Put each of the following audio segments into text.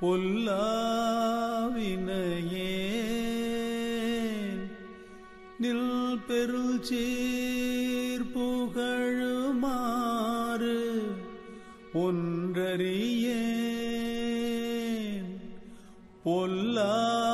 பொல்லாவினையேன். நில் பெருள் சீர் புகழுமாறு ஒன்றறியேன். பொல்லா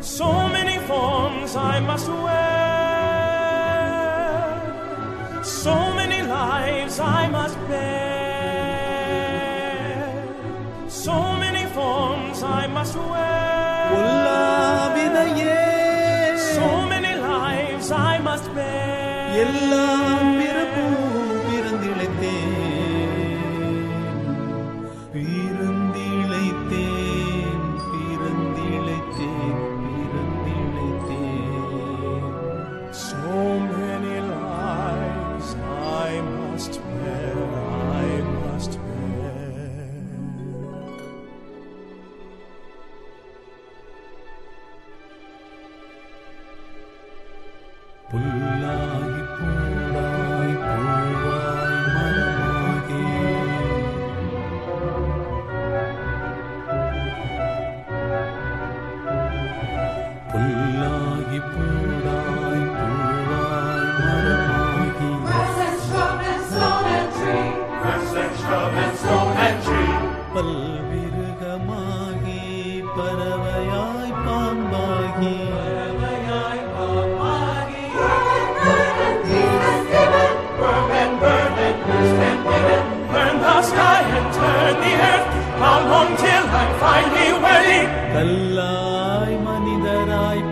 So many forms I must wear, so many lives I must bear, so many forms I must wear, so many lives I must bear.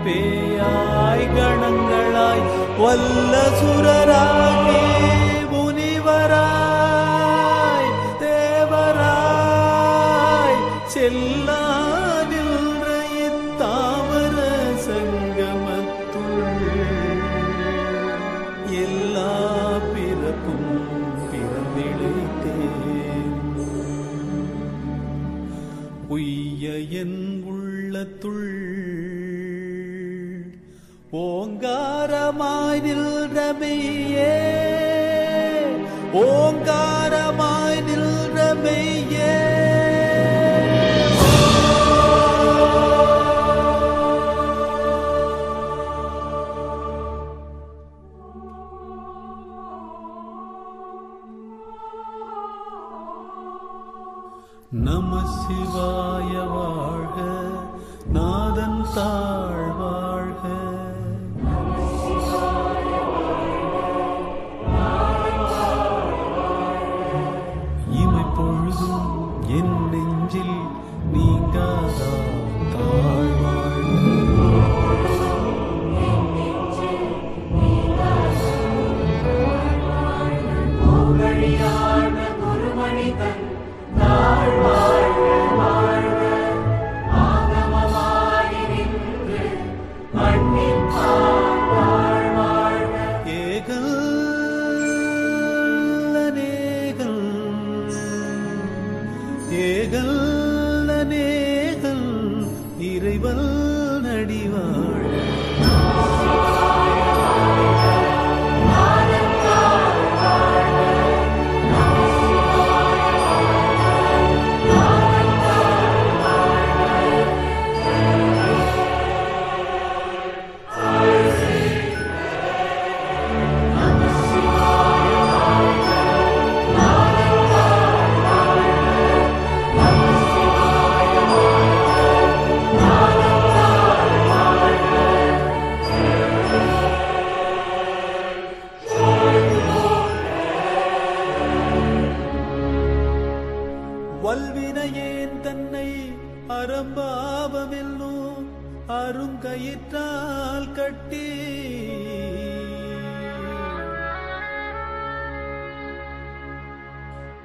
பேயாய் கணங்களாய் வல்ல சுரராகே ஓங்காரமாய் ரமையே ஓங்காரமாய் Oh.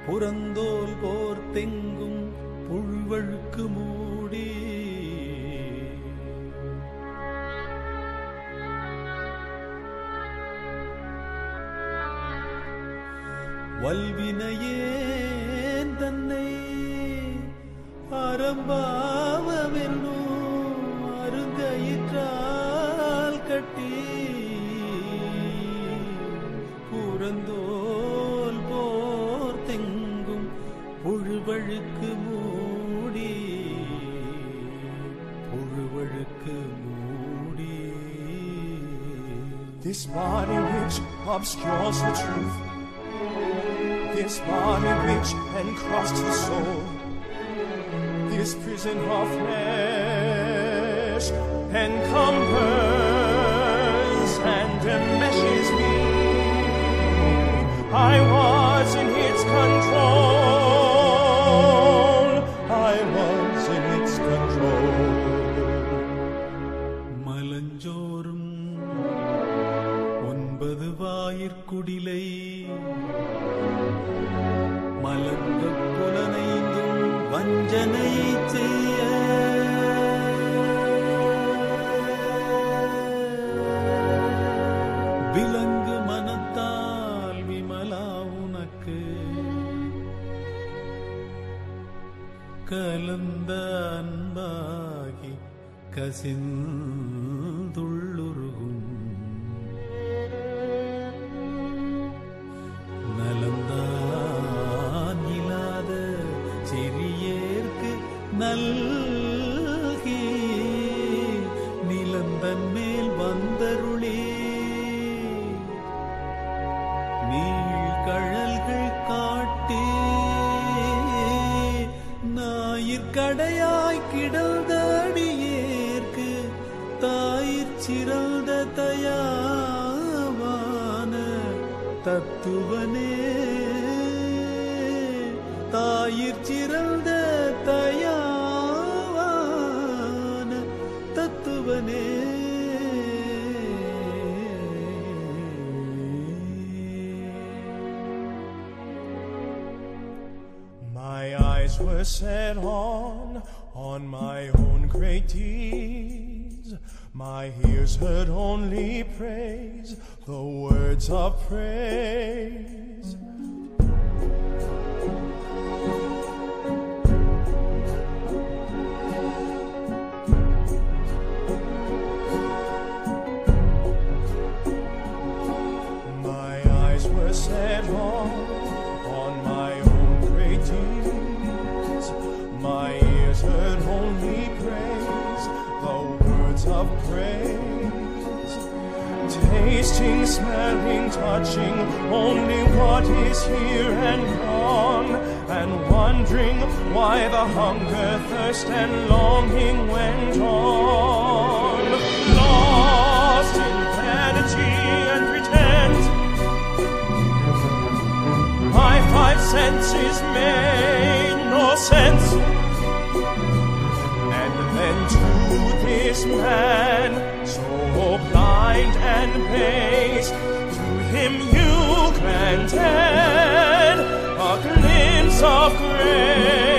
புறந்தோல் போர் தெங்கும் புழுவழுக்கு மூடி. வல்வினையே This body which obscures the truth, this body which encrusts the soul, this prison of flesh encumbers and enmeshes me. I was in its control, விலங்கு மனத்தால் விமலா உனக்கு. கலந்த அன்பாகி கசிந்த ಕ್ರಿಸ್ತುವನೇ were set on, on my own great deeds. My ears heard only praise, the words of praise. Tasting, smelling, touching, only what is here and gone, and wondering why the hunger, thirst, and longing went on. Lost in vanity and pretense, my five senses made no sense. And then to this man, so blind and base, to him you granted a glimpse of grace,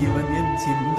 силами темнее.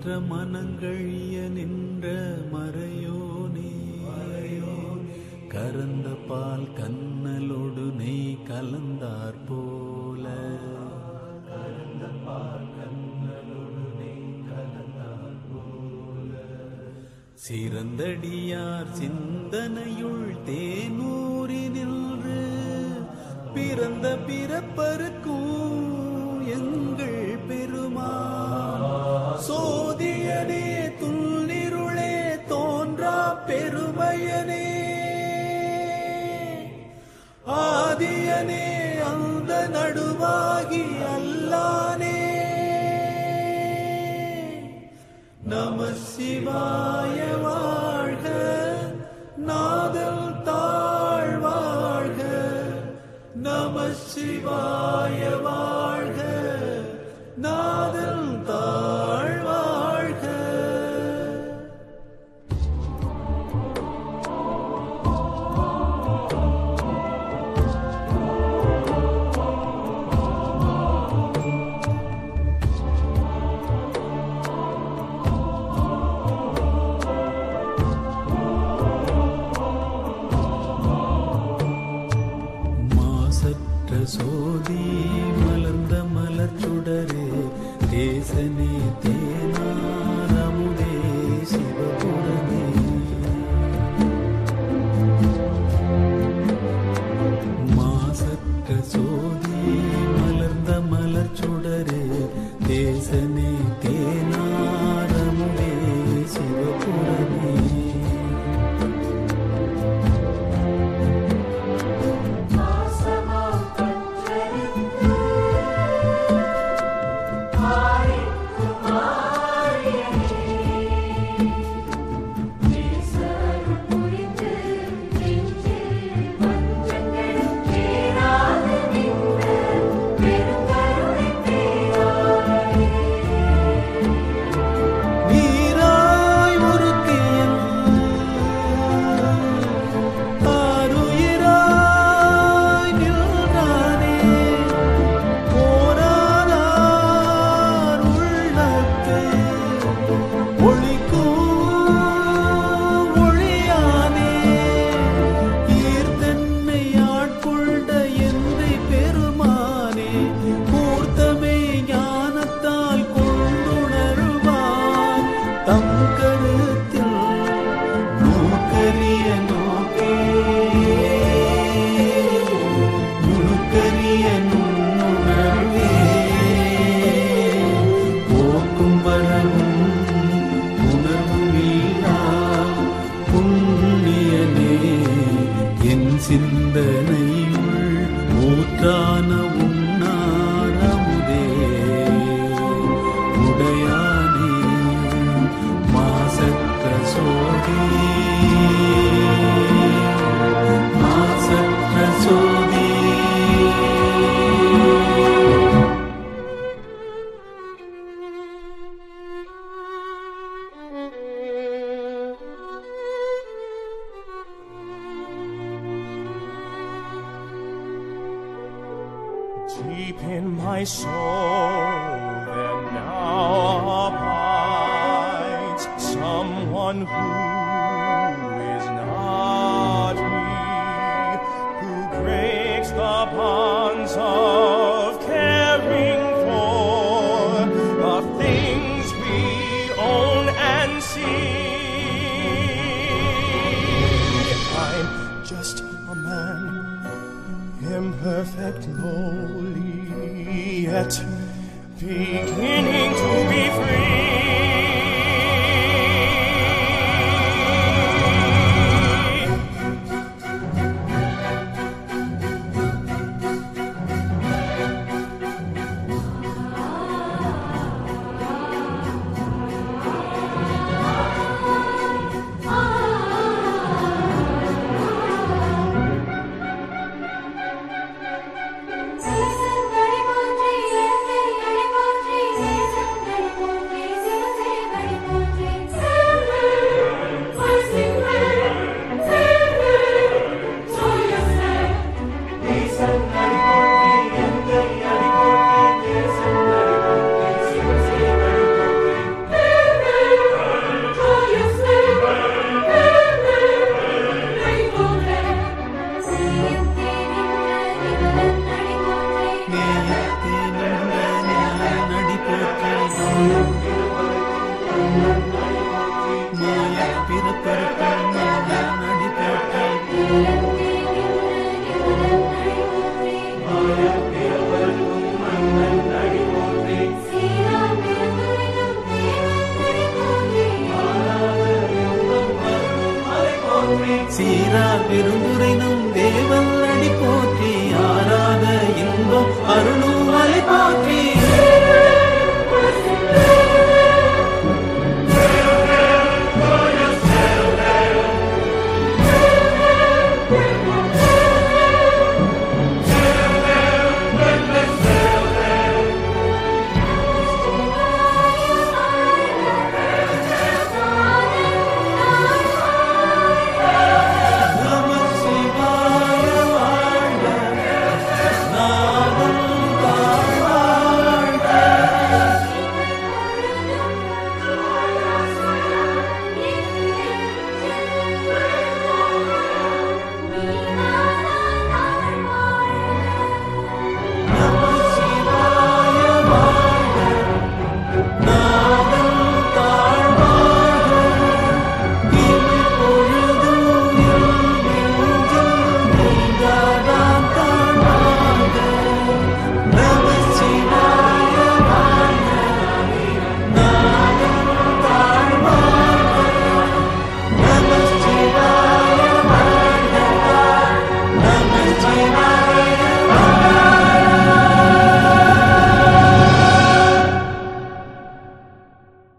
மற்ற மனங்கழிய நின்ற மறையோனே. கரந்த பால் கண்ணலோடு நெய் கலந்தார் போல. சிறந்தடியார் சிந்தனையுள் தேனூரி நின்று பிறந்த பிறப்பருக்கும் எங்கள் பெருமா so பெருமையனே ஆதியனே அந்த நடுவாகி அல்லானே. நம சிவாய வாழ்க நாதல் தாழ்வாழ்க. நம சிவாய ஊற்றான someone who